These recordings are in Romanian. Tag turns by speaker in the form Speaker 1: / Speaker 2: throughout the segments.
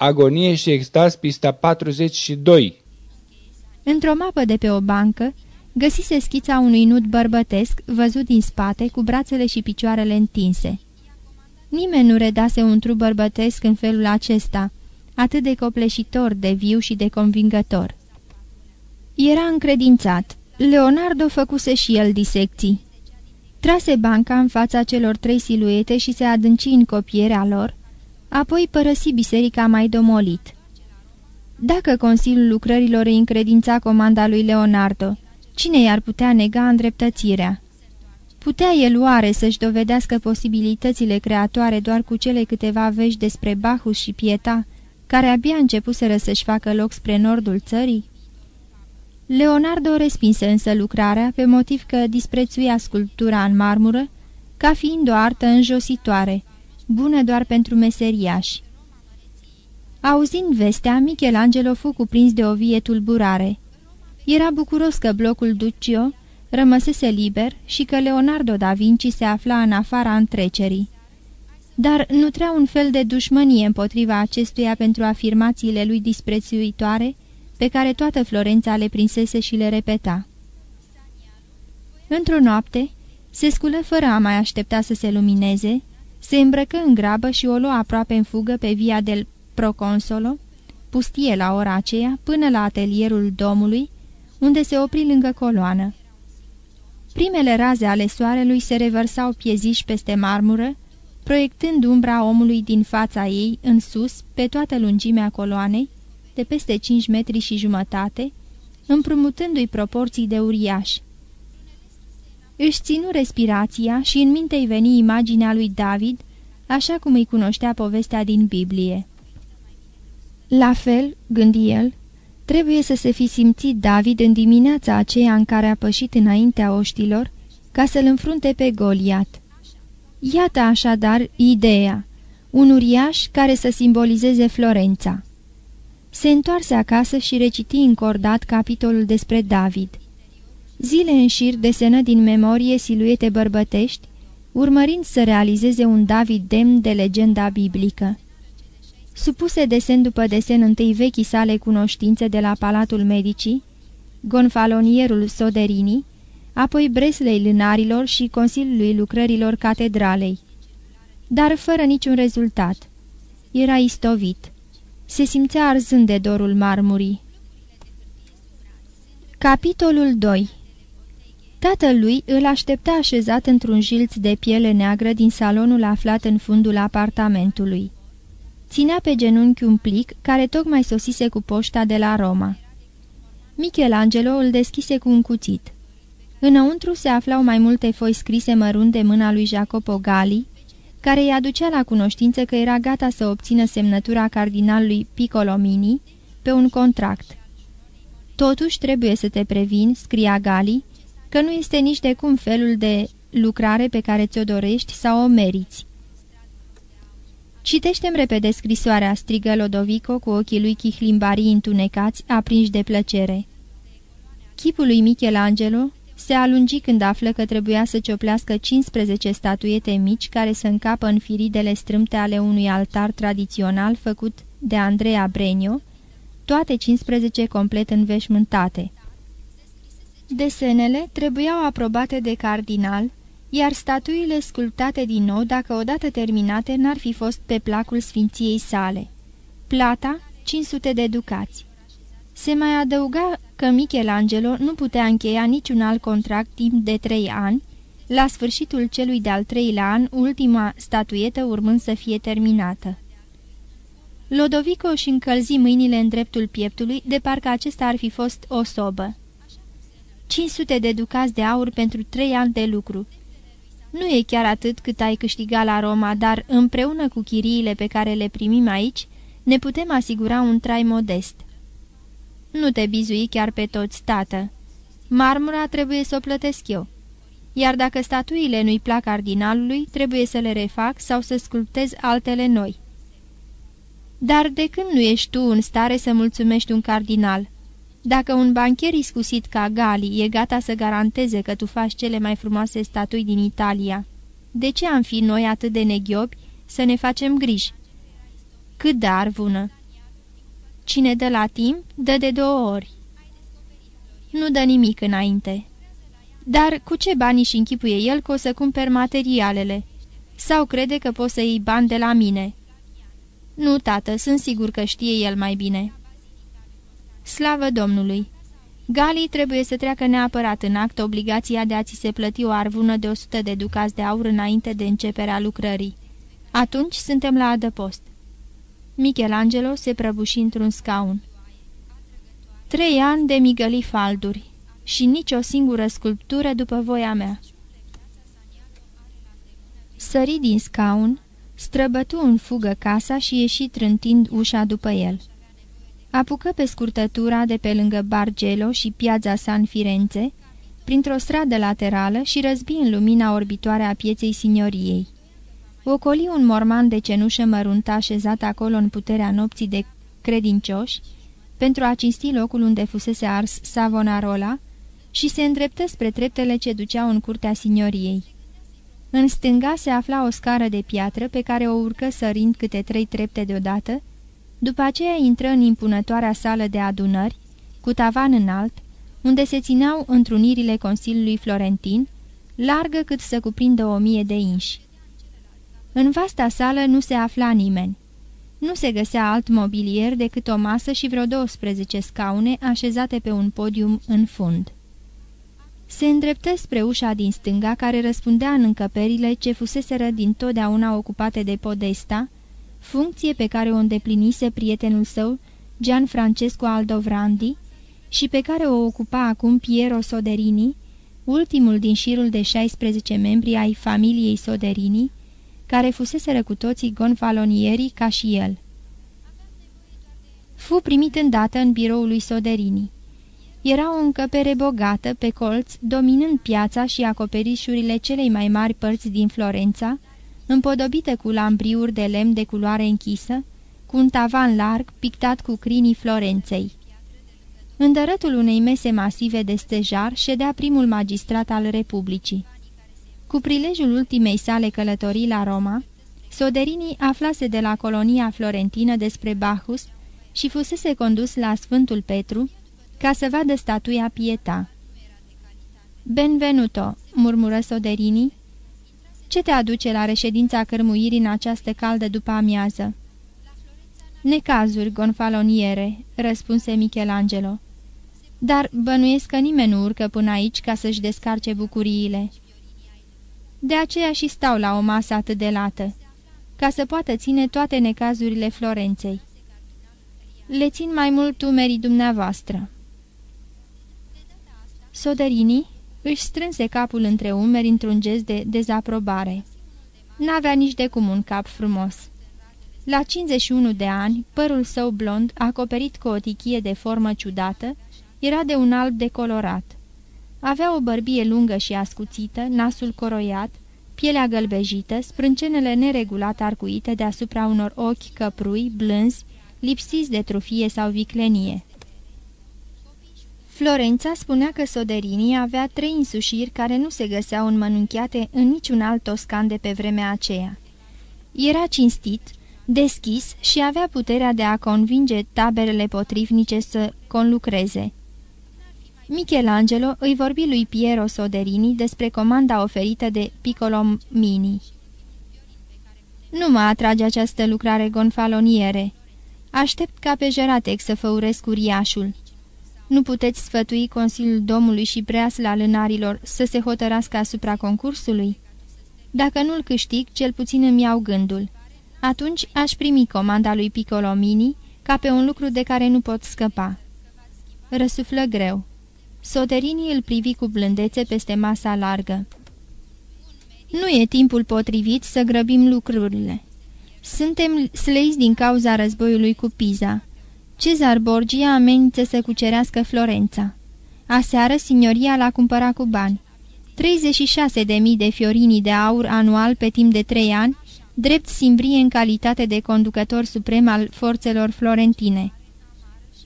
Speaker 1: Agonie și extaz, pista 42
Speaker 2: Într-o mapă de pe o bancă, găsise schița unui nud bărbătesc, văzut din spate, cu brațele și picioarele întinse. Nimeni nu redase un trup bărbătesc în felul acesta, atât de copleșitor, de viu și de convingător. Era încredințat. Leonardo făcuse și el disecții. Trase banca în fața celor trei siluete și se adânci în copierea lor, apoi părăsi biserica mai domolit. Dacă Consiliul Lucrărilor îi încredința comanda lui Leonardo, cine i-ar putea nega îndreptățirea? Putea el oare să-și dovedească posibilitățile creatoare doar cu cele câteva vești despre Bacchus și Pieta, care abia începuseră să-și facă loc spre nordul țării? Leonardo respinse însă lucrarea pe motiv că disprețuia sculptura în marmură ca fiind o artă înjositoare, bună doar pentru meseriași. Auzind vestea, Michelangelo fu cuprins de o vie tulburare. Era bucuros că blocul Duccio rămăsese liber și că Leonardo da Vinci se afla în afara întrecerii. Dar nutrea un fel de dușmănie împotriva acestuia pentru afirmațiile lui disprețuitoare, pe care toată Florența le prinsese și le repeta. Într-o noapte, se sculă fără a mai aștepta să se lumineze, se îmbrăcă în grabă și o lua aproape în fugă pe via del Proconsolo, pustie la ora aceea, până la atelierul domului, unde se opri lângă coloană. Primele raze ale soarelui se revărsau pieziși peste marmură, proiectând umbra omului din fața ei în sus, pe toată lungimea coloanei, de peste 5 metri și jumătate, împrumutându-i proporții de uriaș. Își ținu respirația și în minte-i veni imaginea lui David, așa cum îi cunoștea povestea din Biblie. La fel, gândi el, trebuie să se fi simțit David în dimineața aceea în care a pășit înaintea oștilor ca să-l înfrunte pe Goliat. Iată așadar ideea, un uriaș care să simbolizeze Florența. Se întoarse acasă și reciti încordat capitolul despre David. Zile în șir desenă din memorie siluete bărbătești, urmărind să realizeze un David demn de legenda biblică. Supuse desen după desen întâi vechii sale cunoștințe de la Palatul Medicii, gonfalonierul Soderini, apoi Breslei Lânarilor și Consiliului Lucrărilor Catedralei. Dar fără niciun rezultat. Era istovit. Se simțea arzând de dorul marmurii. Capitolul 2 Tatălui îl aștepta așezat într-un jilț de piele neagră din salonul aflat în fundul apartamentului. Ținea pe genunchi un plic care tocmai sosise cu poșta de la Roma. Michelangelo îl deschise cu un cuțit. Înăuntru se aflau mai multe foi scrise mărunt de mâna lui Jacopo Gali, care îi aducea la cunoștință că era gata să obțină semnătura cardinalului Piccolomini pe un contract. Totuși trebuie să te previn, scria Gali, că nu este nici de cum felul de lucrare pe care ți-o dorești sau o meriți. Citește-mi repede scrisoarea, strigă Lodovico cu ochii lui chihlimbarii întunecați, aprinși de plăcere. Chipul lui Michelangelo se alungi când află că trebuia să cioplească 15 statuete mici care să încapă în firidele strâmte ale unui altar tradițional făcut de Andrea Brenio, toate 15 complet înveșmântate. Desenele trebuiau aprobate de cardinal, iar statuile sculptate din nou, dacă odată terminate, n-ar fi fost pe placul sfinției sale. Plata, 500 de ducați. Se mai adăuga că Michelangelo nu putea încheia niciun alt contract timp de trei ani, la sfârșitul celui de-al treilea an, ultima statuetă urmând să fie terminată. Lodovico își încălzi mâinile în dreptul pieptului, de parcă acesta ar fi fost o sobă. 500 de ducați de aur pentru trei ani de lucru. Nu e chiar atât cât ai câștigat la Roma, dar împreună cu chiriile pe care le primim aici, ne putem asigura un trai modest. Nu te bizui chiar pe toți, tată. Marmura trebuie să o plătesc eu. Iar dacă statuile nu-i plac cardinalului, trebuie să le refac sau să sculptez altele noi. Dar de când nu ești tu în stare să mulțumești un cardinal? Dacă un bancher iscusit ca Gali e gata să garanteze că tu faci cele mai frumoase statui din Italia, de ce am fi noi atât de neghiobi să ne facem griji? Cât de arvună! Cine dă la timp, dă de două ori. Nu dă nimic înainte. Dar cu ce bani și închipuie el că o să cumperi materialele? Sau crede că poți să iei bani de la mine?" Nu, tată, sunt sigur că știe el mai bine." Slavă Domnului! Galii trebuie să treacă neapărat în act obligația de a ți se plăti o arvună de 100 de ducați de aur înainte de începerea lucrării. Atunci suntem la adăpost. Michelangelo se prăbuși într-un scaun. Trei ani de migăli falduri și nici o singură sculptură după voia mea. Sări din scaun, străbătu în fugă casa și ieși trântind ușa după el. Apucă pe scurtătura de pe lângă Bargelo și piața San Firenze, printr-o stradă laterală și răzbi în lumina orbitoare a pieței signoriei. Ocoli un morman de cenușă măruntă așezat acolo în puterea nopții de credincioși, pentru a cinsti locul unde fusese ars Savonarola, și se îndreptă spre treptele ce duceau în curtea signoriei. În stânga se afla o scară de piatră pe care o urcă sărind câte trei trepte deodată, după aceea intră în impunătoarea sală de adunări, cu tavan înalt, unde se țineau întrunirile Consiliului Florentin, largă cât să cuprindă o mie de inși. În vasta sală nu se afla nimeni. Nu se găsea alt mobilier decât o masă și vreo 12 scaune așezate pe un podium în fund. Se îndreptă spre ușa din stânga care răspundea în încăperile ce fuseseră din totdeauna ocupate de Podesta, funcție pe care o îndeplinise prietenul său, Gian Francesco Aldovrandi, și pe care o ocupa acum Piero Soderini, ultimul din șirul de 16 membri ai familiei Soderini, care fuseseră cu toții gonfalonieri ca și el. Fu primit îndată în biroul lui Soderini. Era o încăpere bogată, pe colț, dominând piața și acoperișurile celei mai mari părți din Florența, împodobită cu lambriuri de lemn de culoare închisă, cu un tavan larg pictat cu crinii Florenței. În dărătul unei mese masive de stejar ședea primul magistrat al Republicii. Cu prilejul ultimei sale călătorii la Roma, Soderini aflase de la colonia florentină despre Bacchus și fusese condus la Sfântul Petru ca să vadă statuia Pieta. Benvenuto, murmură Soderini, ce te aduce la reședința cărmuirii în această caldă după amiază?" Necazuri, gonfaloniere," răspunse Michelangelo. Dar bănuiesc că nimeni nu urcă până aici ca să-și descarce bucuriile." De aceea și stau la o masă atât de lată, ca să poată ține toate necazurile Florenței. Le țin mai mult umerii dumneavoastră." Soderini își strânse capul între umeri într-un gest de dezaprobare. N-avea nici de cum un cap frumos. La 51 de ani, părul său blond, acoperit cu o tichie de formă ciudată, era de un alb decolorat. Avea o bărbie lungă și ascuțită, nasul coroiat, pielea gălbejită, sprâncenele neregulat arcuite deasupra unor ochi căprui, blânzi, lipsiți de trufie sau viclenie. Florența spunea că Soderini avea trei însușiri care nu se găseau înmănunchiate în niciun alt toscan de pe vremea aceea. Era cinstit, deschis și avea puterea de a convinge taberele potrivnice să conlucreze. Michelangelo îi vorbi lui Piero Soderini despre comanda oferită de Piccolomini. Nu mă atrage această lucrare gonfaloniere. Aștept ca pe Jeratex să făuresc uriașul. Nu puteți sfătui Consiliul Domnului și preasla lânarilor să se hotărască asupra concursului? Dacă nu-l câștig, cel puțin îmi iau gândul. Atunci aș primi comanda lui Piccolomini ca pe un lucru de care nu pot scăpa. Răsuflă greu. Soterini îl privi cu blândețe peste masa largă. Nu e timpul potrivit să grăbim lucrurile. Suntem sleiți din cauza războiului cu Piza. Cezar Borgia amenință să cucerească Florența. Aseară, signoria l-a cumpărat cu bani. 36.000 de mii de fiorini de aur anual pe timp de trei ani, drept simbrie în calitate de conducător suprem al forțelor florentine.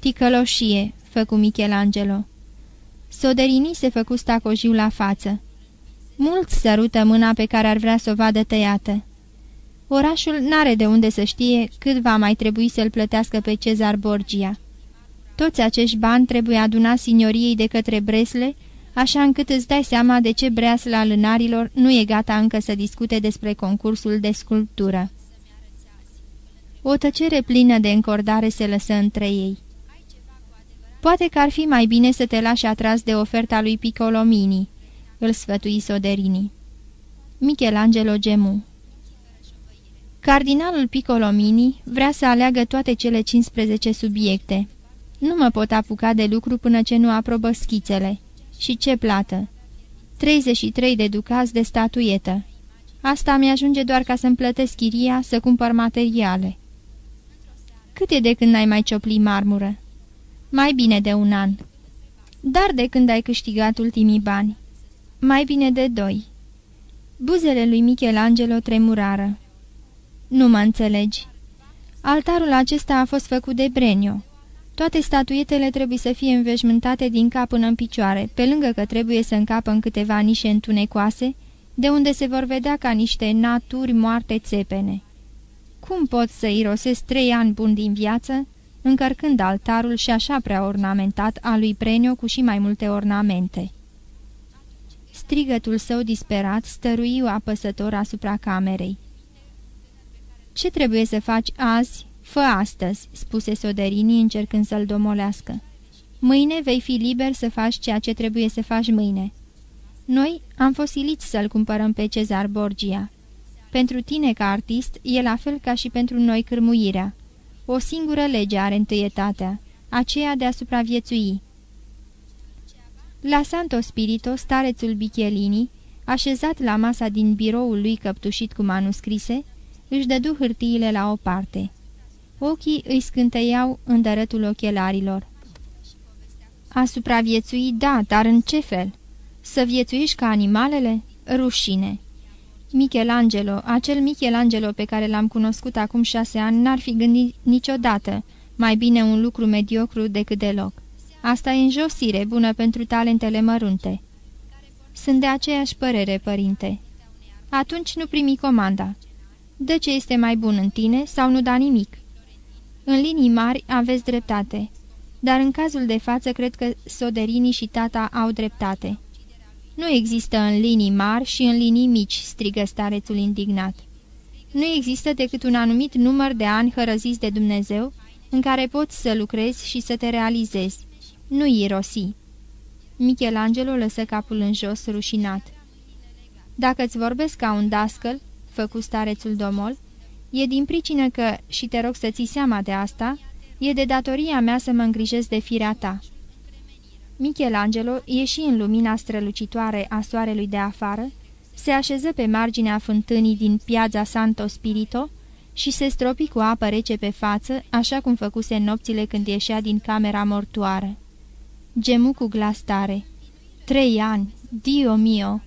Speaker 2: Ticăloșie, făcu Michelangelo. Soderini se făcu stacojiu la față. Mulți sărută mâna pe care ar vrea să o vadă tăiată. Orașul n-are de unde să știe cât va mai trebui să-l plătească pe Cezar Borgia. Toți acești bani trebuie adunați signoriei de către Bresle, așa încât îți dai seama de ce breasla lânarilor nu e gata încă să discute despre concursul de sculptură. O tăcere plină de încordare se lăsă între ei. Poate că ar fi mai bine să te lași atras de oferta lui Piccolomini, îl sfătui Soderini. Michelangelo gemu Cardinalul Piccolomini vrea să aleagă toate cele 15 subiecte. Nu mă pot apuca de lucru până ce nu aprobă schițele. Și ce plată? 33 de ducați de statuietă. Asta mi-ajunge doar ca să-mi plătesc chiria, să cumpăr materiale. Cât e de când n-ai mai ciopli marmură? Mai bine de un an. Dar de când ai câștigat ultimii bani? Mai bine de doi. Buzele lui Michelangelo tremurară. Nu mă înțelegi. Altarul acesta a fost făcut de Brenio. Toate statuietele trebuie să fie înveșmântate din cap până în picioare, pe lângă că trebuie să încapă în câteva nișe întunecoase, de unde se vor vedea ca niște naturi moarte țepene. Cum pot să irosesc trei ani buni din viață, încărcând altarul și așa prea ornamentat al lui Brenio cu și mai multe ornamente? Strigătul său disperat stărui apăsător asupra camerei. Ce trebuie să faci azi, fă astăzi," spuse Soderini încercând să-l domolească. Mâine vei fi liber să faci ceea ce trebuie să faci mâine." Noi am fost siliți să-l cumpărăm pe Cezar Borgia. Pentru tine ca artist e la fel ca și pentru noi cârmuirea. O singură lege are întâietatea, aceea de a supraviețui. La Santo Spirito, starețul Bichelini, așezat la masa din biroul lui căptușit cu manuscrise, își dădu hârtiile la o parte. Ochii îi scânteiau în dărătul ochelarilor. A supraviețui, da, dar în ce fel? Să viețuiești ca animalele? Rușine! Michelangelo, acel Michelangelo pe care l-am cunoscut acum șase ani, n-ar fi gândit niciodată mai bine un lucru mediocru decât deloc. Asta e înjosire bună pentru talentele mărunte. Sunt de aceeași părere, părinte. Atunci nu primi comanda. Dă ce este mai bun în tine sau nu da nimic. În linii mari aveți dreptate, dar în cazul de față cred că Soderini și tata au dreptate. Nu există în linii mari și în linii mici, strigă starețul indignat. Nu există decât un anumit număr de ani hărăziți de Dumnezeu, în care poți să lucrezi și să te realizezi. Nu irosi. Michelangelo lăsă capul în jos, rușinat. Dacă îți vorbesc ca un dascăl, făcu starețul domol, e din pricină că, și te rog să ții seama de asta, e de datoria mea să mă îngrijesc de firea ta. Michelangelo ieși în lumina strălucitoare a soarelui de afară, se așeză pe marginea fântânii din piața Santo Spirito și se stropi cu apă rece pe față, așa cum făcuse în nopțile când ieșea din camera mortoară. Gemu cu glas tare. Trei ani, Dio mio!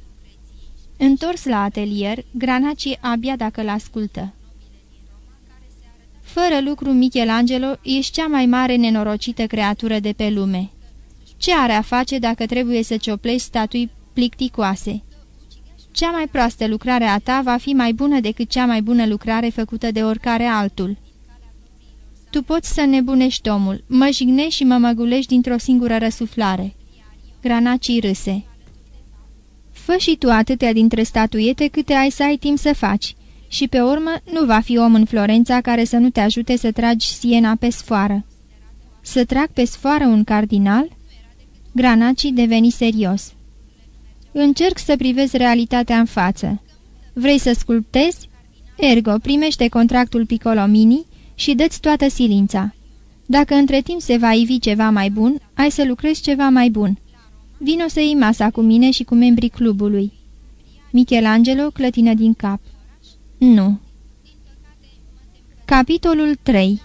Speaker 2: Întors la atelier, Granaci abia dacă l-ascultă. Fără lucru, Michelangelo, ești cea mai mare nenorocită creatură de pe lume. Ce are a face dacă trebuie să cioplești statui plicticoase? Cea mai proastă lucrare a ta va fi mai bună decât cea mai bună lucrare făcută de oricare altul. Tu poți să nebunești omul, mă jignești și mă măgulești dintr-o singură răsuflare. Granaci râse. Fă și tu atâtea dintre statuiete câte ai să ai timp să faci. Și pe urmă nu va fi om în Florența care să nu te ajute să tragi Siena pe sfoară. Să trag pe sfoară un cardinal? Granaci deveni serios. Încerc să privezi realitatea în față. Vrei să sculptezi? Ergo, primește contractul Piccolomini și dă-ți toată silința. Dacă între timp se va ivi ceva mai bun, ai să lucrezi ceva mai bun. Vino să iei masa cu mine și cu membrii clubului." Michelangelo clătină din cap. Nu." Capitolul 3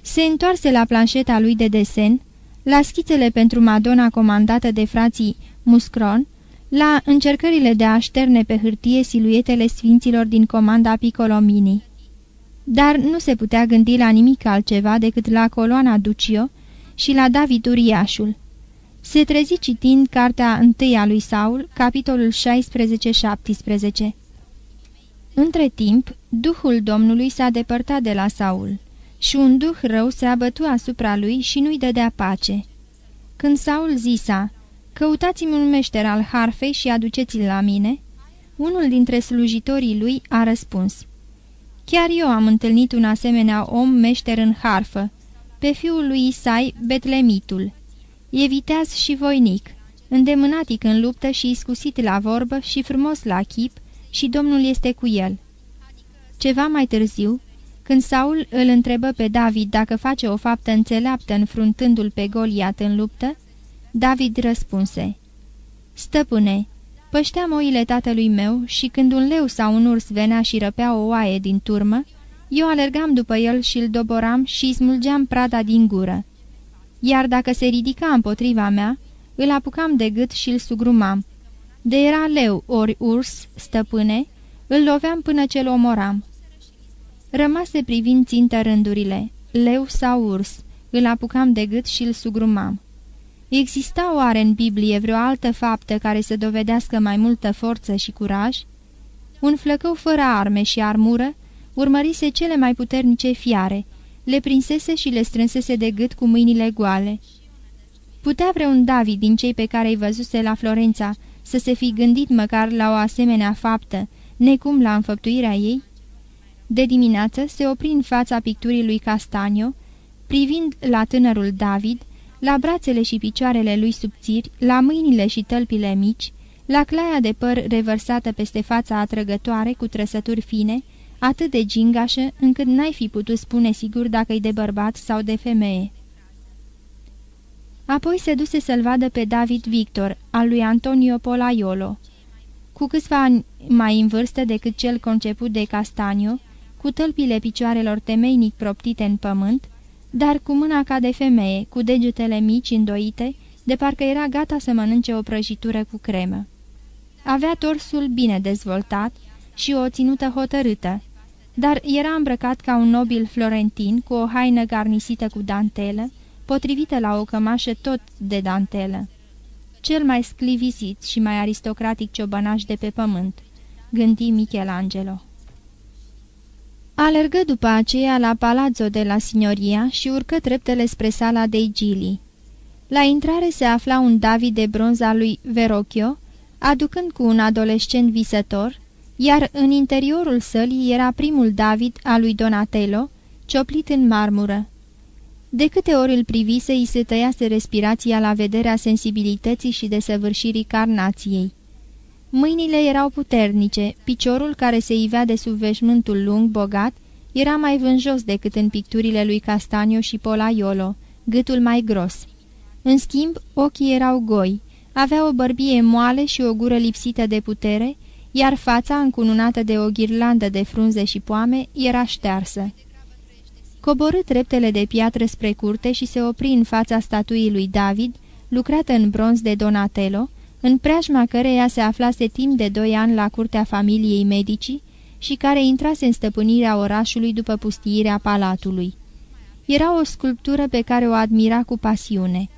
Speaker 2: Se întoarse la planșeta lui de desen, la schițele pentru Madonna comandată de frații Muscron, la încercările de a șterne pe hârtie siluetele sfinților din comanda Piccolomini. Dar nu se putea gândi la nimic altceva decât la coloana Ducio și la David Uriașul. Se trezi citind cartea întâia lui Saul, capitolul 16-17. Între timp, Duhul Domnului s-a depărtat de la Saul și un duh rău se abătu asupra lui și nu-i dădea pace. Când Saul zisa, căutați-mi un meșter al harfei și aduceți-l la mine, unul dintre slujitorii lui a răspuns, Chiar eu am întâlnit un asemenea om meșter în harfă, pe fiul lui Isai, Betlemitul. E viteaz și voinic, îndemânatic în luptă și iscusit la vorbă și frumos la chip, și Domnul este cu el. Ceva mai târziu, când Saul îl întrebă pe David dacă face o faptă înțeleaptă înfruntându-l pe Goliat în luptă, David răspunse, Stăpâne, pășteam oile tatălui meu și când un leu sau un urs venea și răpea o oaie din turmă, eu alergam după el și îl doboram și îi smulgeam prada din gură. Iar dacă se ridica împotriva mea, îl apucam de gât și îl sugrumam. De era leu ori urs, stăpâne, îl loveam până ce-l omoram. Rămase privind țintă rândurile, leu sau urs, îl apucam de gât și îl sugrumam. Exista oare în Biblie vreo altă faptă care să dovedească mai multă forță și curaj? Un flăcău fără arme și armură urmărise cele mai puternice fiare, le prinsese și le strânsese de gât cu mâinile goale. Putea vreun David din cei pe care îi văzuse la Florența să se fi gândit măcar la o asemenea faptă, necum la înfăptuirea ei? De dimineață se opri în fața picturii lui Castanio, privind la tânărul David, la brațele și picioarele lui subțiri, la mâinile și tălpile mici, la claia de păr revărsată peste fața atrăgătoare cu trăsături fine, atât de gingașă încât n-ai fi putut spune sigur dacă-i de bărbat sau de femeie. Apoi se duse să-l vadă pe David Victor, al lui Antonio Polaiolo. Cu câțiva ani mai în vârstă decât cel conceput de Castanio, cu tălpile picioarelor temeinic proptite în pământ, dar cu mâna ca de femeie, cu degetele mici îndoite, de parcă era gata să mănânce o prăjitură cu cremă. Avea torsul bine dezvoltat și o ținută hotărâtă, dar era îmbrăcat ca un nobil florentin cu o haină garnisită cu dantelă, potrivită la o cămașă tot de dantelă. Cel mai sclivisit și mai aristocratic ciobănaș de pe pământ, gândi Michelangelo. Alergă după aceea la palazzo de la Signoria și urcă treptele spre sala de Gili. La intrare se afla un David de bronz al lui Verocchio, aducând cu un adolescent visător, iar în interiorul sălii era primul David al lui Donatello, cioplit în marmură. De câte ori îl privise, îi se tăiase respirația la vederea sensibilității și desăvârșirii carnației. Mâinile erau puternice, piciorul care se ivea de sub veșmântul lung, bogat, era mai vânjos decât în picturile lui Castanio și Polaiolo, gâtul mai gros. În schimb, ochii erau goi, avea o bărbie moale și o gură lipsită de putere, iar fața, încununată de o ghirlandă de frunze și poame, era ștearsă. Coborâ treptele de piatră spre curte și se opri în fața statuii lui David, lucrată în bronz de Donatello, în preajma căreia se aflase timp de doi ani la curtea familiei medicii și care intrase în stăpânirea orașului după pustiirea palatului. Era o sculptură pe care o admira cu pasiune.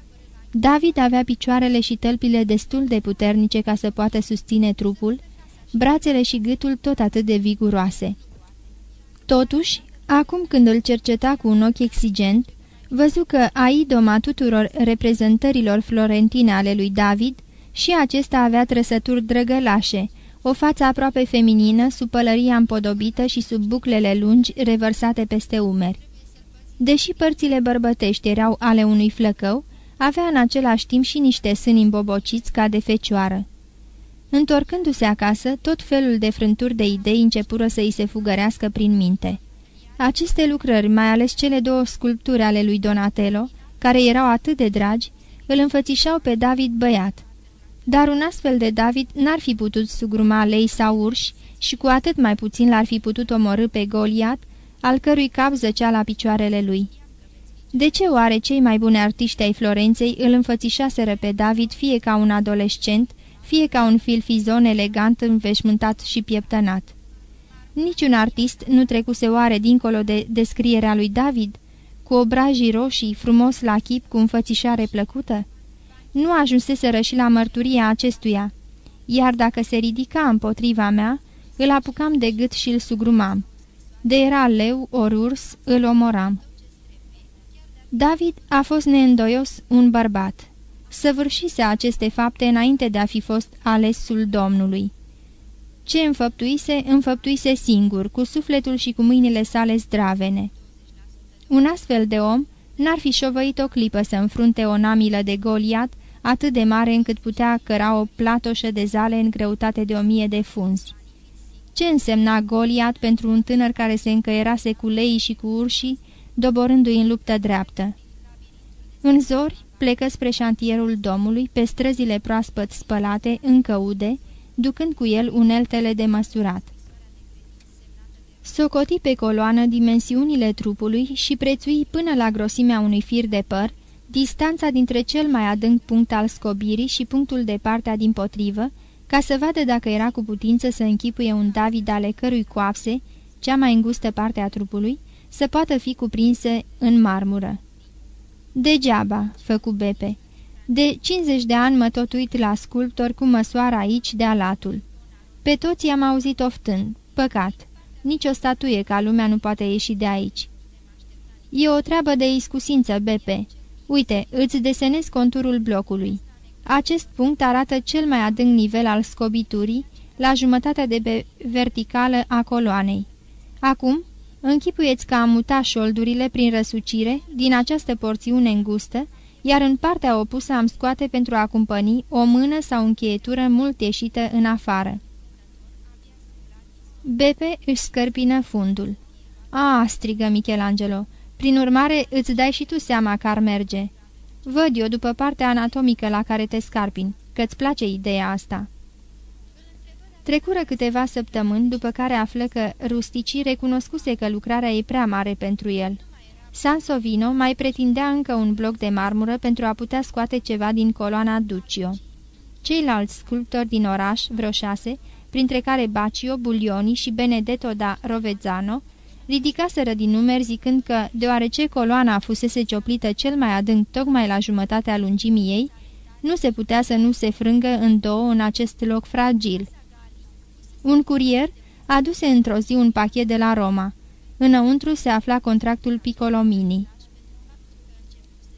Speaker 2: David avea picioarele și tălpile destul de puternice ca să poată susține trupul, brațele și gâtul tot atât de viguroase. Totuși, acum când îl cerceta cu un ochi exigent, văzu că a idoma tuturor reprezentărilor florentine ale lui David și acesta avea trăsături drăgălașe, o față aproape feminină, sub pălăria împodobită și sub buclele lungi revărsate peste umeri. Deși părțile bărbătești erau ale unui flăcău, avea în același timp și niște sâni îmbobociți ca de fecioară. Întorcându-se acasă, tot felul de frânturi de idei începură să îi se fugărească prin minte. Aceste lucrări, mai ales cele două sculpturi ale lui Donatello, care erau atât de dragi, îl înfățișau pe David băiat. Dar un astfel de David n-ar fi putut sugruma lei sau urși și cu atât mai puțin l-ar fi putut omorâ pe Goliat, al cărui cap zăcea la picioarele lui. De ce oare cei mai buni artiști ai Florenței îl înfățișaseră pe David fie ca un adolescent, fie ca un filfizon elegant înveșmântat și pieptănat? Niciun artist nu trecuse oare dincolo de descrierea lui David, cu obrajii roșii, frumos la chip, cu înfățișare plăcută? nu ajunseseră și la mărturia acestuia, iar dacă se ridica împotriva mea, îl apucam de gât și îl sugrumam. De era leu ori urs, îl omoram. David a fost neîndoios un bărbat. Săvârșise aceste fapte înainte de a fi fost alesul Domnului. Ce înfăptuise, înfăptuise singur, cu sufletul și cu mâinile sale zdravene. Un astfel de om n-ar fi șovăit o clipă să înfrunte o namilă de Goliat atât de mare încât putea căra o platoșă de zale în greutate de o mie de funzi. Ce însemna Goliat pentru un tânăr care se încăierase cu leii și cu urșii, doborându-i în luptă dreaptă? În zori plecă spre șantierul domului, pe străzile proaspăt spălate, încă ude, ducând cu el uneltele de măsurat. Socoti pe coloană dimensiunile trupului și prețui până la grosimea unui fir de păr, distanța dintre cel mai adânc punct al scobirii și punctul de partea din potrivă, ca să vadă dacă era cu putință să închipuie un David ale cărui coapse, cea mai îngustă parte a trupului, să poată fi cuprinse în marmură. Degeaba, făcu Bepe. De 50 de ani mă tot uit la sculptor cu măsoară aici de alatul. Pe toți i-am auzit oftând. Păcat. Nici o statuie ca lumea nu poate ieși de aici. E o treabă de iscusință, Bepe. Uite, îți desenez conturul blocului. Acest punct arată cel mai adânc nivel al scobiturii, la jumătatea de verticală a coloanei. Acum, închipuieți că am mutat șoldurile prin răsucire din această porțiune îngustă, iar în partea opusă am scoate pentru a cumpăni o mână sau încheietură mult ieșită în afară. Bepe își scărpină fundul. A, strigă Michelangelo, prin urmare îți dai și tu seama că ar merge. Văd eu după partea anatomică la care te scarpin, că-ți place ideea asta." Trecură câteva săptămâni, după care află că rusticii recunoscuse că lucrarea e prea mare pentru el. Sansovino mai pretindea încă un bloc de marmură pentru a putea scoate ceva din coloana Duccio. Ceilalți sculptori din oraș, vreo șase, printre care Bacio, Bulioni și Benedetto da Rovezzano, ridicaseră din numeri zicând că, deoarece coloana fusese cioplită cel mai adânc tocmai la jumătatea lungimii ei, nu se putea să nu se frângă în două în acest loc fragil. Un curier aduse într-o zi un pachet de la Roma. Înăuntru se afla contractul Piccolomini.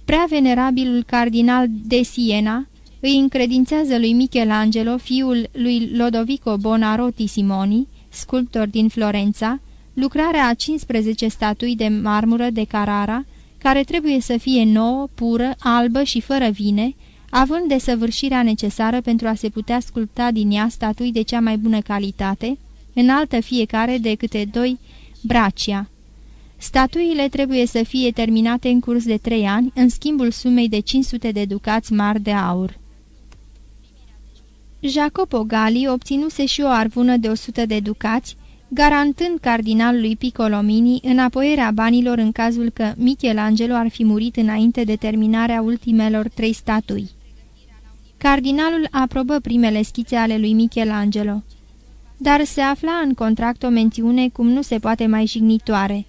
Speaker 2: Prea venerabilul cardinal de Siena îi încredințează lui Michelangelo, fiul lui Lodovico Bonarotti Simoni, sculptor din Florența, lucrarea a 15 statui de marmură de Carara, care trebuie să fie nouă, pură, albă și fără vine, având desăvârșirea necesară pentru a se putea sculpta din ea statui de cea mai bună calitate, înaltă fiecare de câte doi bracia. Statuile trebuie să fie terminate în curs de trei ani, în schimbul sumei de 500 de ducați mari de aur. Jacopo Gali obținuse și o arvună de 100 de ducați, garantând cardinalului Piccolomini înapoierea banilor în cazul că Michelangelo ar fi murit înainte de terminarea ultimelor trei statui. Cardinalul aprobă primele schițe ale lui Michelangelo, dar se afla în contract o mențiune cum nu se poate mai jignitoare.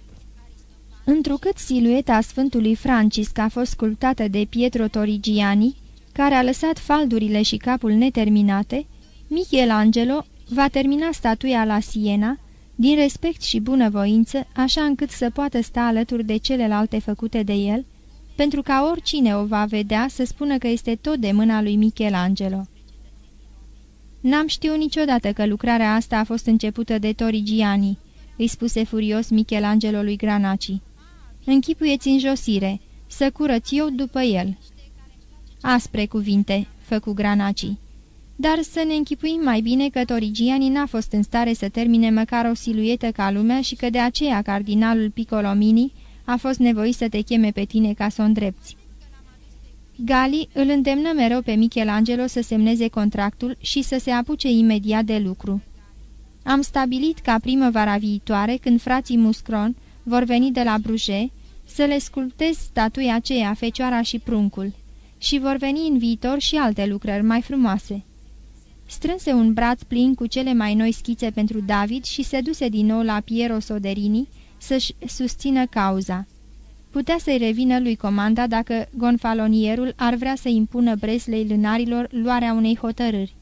Speaker 2: Întrucât silueta Sfântului Francisc a fost sculptată de Pietro Torigiani, care a lăsat faldurile și capul neterminate, Michelangelo va termina statuia la Siena, din respect și bunăvoință, așa încât să poată sta alături de celelalte făcute de el, pentru ca oricine o va vedea să spună că este tot de mâna lui Michelangelo. N-am știut niciodată că lucrarea asta a fost începută de Torigiani," îi spuse furios Michelangelo lui Granaci. Închipuieți în josire, să curăț eu după el." Aspre cuvinte," făcu Granaci. Dar să ne închipuim mai bine că Torigiani n-a fost în stare să termine măcar o siluetă ca lumea și că de aceea cardinalul Piccolomini a fost nevoit să te cheme pe tine ca să o îndrepți. Gali îl îndemnă mereu pe Michelangelo să semneze contractul și să se apuce imediat de lucru. Am stabilit ca primăvara viitoare, când frații Muscron vor veni de la Bruges, să le sculptez statuia aceea, fecioara și pruncul, și vor veni în viitor și alte lucrări mai frumoase. Strânse un braț plin cu cele mai noi schițe pentru David și se duse din nou la Piero Soderini să-și susțină cauza. Putea să-i revină lui comanda dacă gonfalonierul ar vrea să impună Breslei lânarilor luarea unei hotărâri.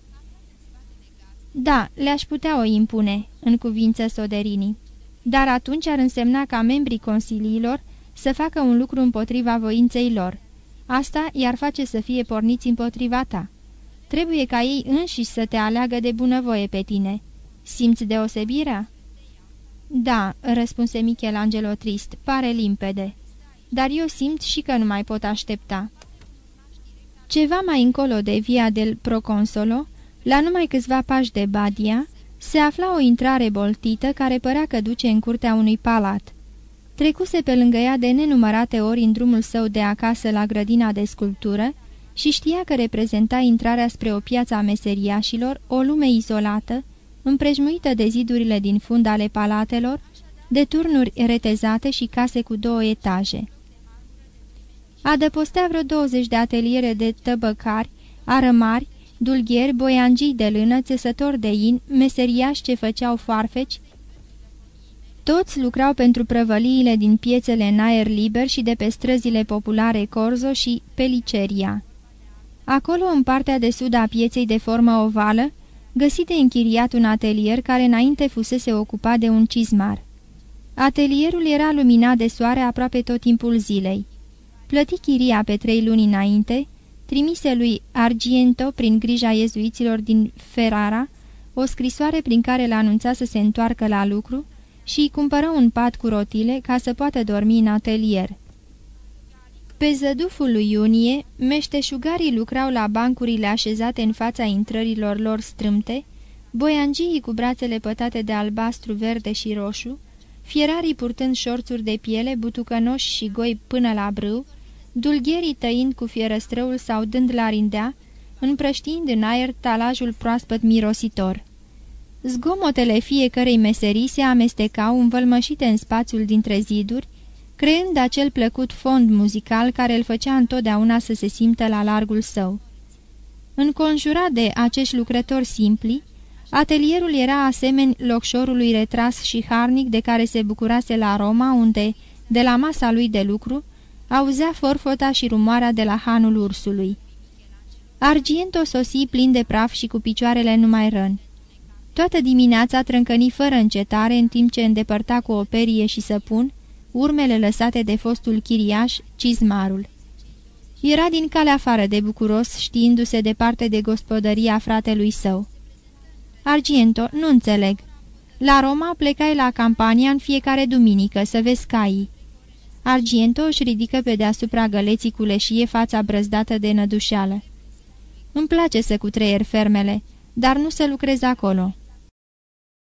Speaker 2: Da, le-aș putea o impune, în cuvință Soderini, dar atunci ar însemna ca membrii consiliilor să facă un lucru împotriva voinței lor. Asta i-ar face să fie porniți împotriva ta. Trebuie ca ei înșiși să te aleagă de bunăvoie pe tine. Simți deosebirea?" Da," răspunse Michelangelo trist, pare limpede. Dar eu simt și că nu mai pot aștepta." Ceva mai încolo de via del Proconsolo, la numai câțiva pași de Badia, se afla o intrare boltită care părea că duce în curtea unui palat. Trecuse pe lângă ea de nenumărate ori în drumul său de acasă la grădina de sculptură și știa că reprezenta intrarea spre o piață a meseriașilor, o lume izolată, împrejmuită de zidurile din fund ale palatelor, de turnuri retezate și case cu două etaje. Adăpostea vreo 20 de ateliere de tăbăcari, arămari, dulgheri, boiangii de lână, țesători de in, meseriași ce făceau foarfeci. Toți lucrau pentru prăvăliile din piețele în aer liber și de pe străzile populare Corzo și Peliceria. Acolo, în partea de sud a pieței de formă ovală, găsite închiriat un atelier care înainte fusese ocupat de un cizmar. Atelierul era luminat de soare aproape tot timpul zilei. Plăti chiria pe trei luni înainte, trimise lui Argiento, prin grija iezuiților din Ferrara, o scrisoare prin care l-a anunțat să se întoarcă la lucru și îi cumpără un pat cu rotile ca să poată dormi în atelier. Pe zăduful lui iunie, meșteșugarii lucrau la bancurile așezate în fața intrărilor lor strâmte, boiangii cu brațele pătate de albastru, verde și roșu, fierarii purtând șorțuri de piele, butucănoși și goi până la brâu, dulgherii tăind cu fierăstrăul sau dând la rindea, împrăștiind în aer talajul proaspăt mirositor. Zgomotele fiecărei meserii se amestecau învălmășite în spațiul dintre ziduri, creând acel plăcut fond muzical care îl făcea întotdeauna să se simtă la largul său. Înconjurat de acești lucrători simpli, atelierul era asemeni locșorului retras și harnic de care se bucurase la Roma, unde, de la masa lui de lucru, auzea forfota și rumoarea de la hanul ursului. Argento sosi plin de praf și cu picioarele numai răni. Toată dimineața trâncăni fără încetare în timp ce îndepărta cu o perie și săpun, urmele lăsate de fostul chiriaș, cizmarul. Era din calea afară de bucuros, știindu-se departe de gospodăria fratelui său. Argento, nu înțeleg. La Roma plecai la campania în fiecare duminică să vezi caii. Argento își ridică pe deasupra găleții cu leșie fața brăzdată de nădușeală. Îmi place să cutreier fermele, dar nu să lucrez acolo.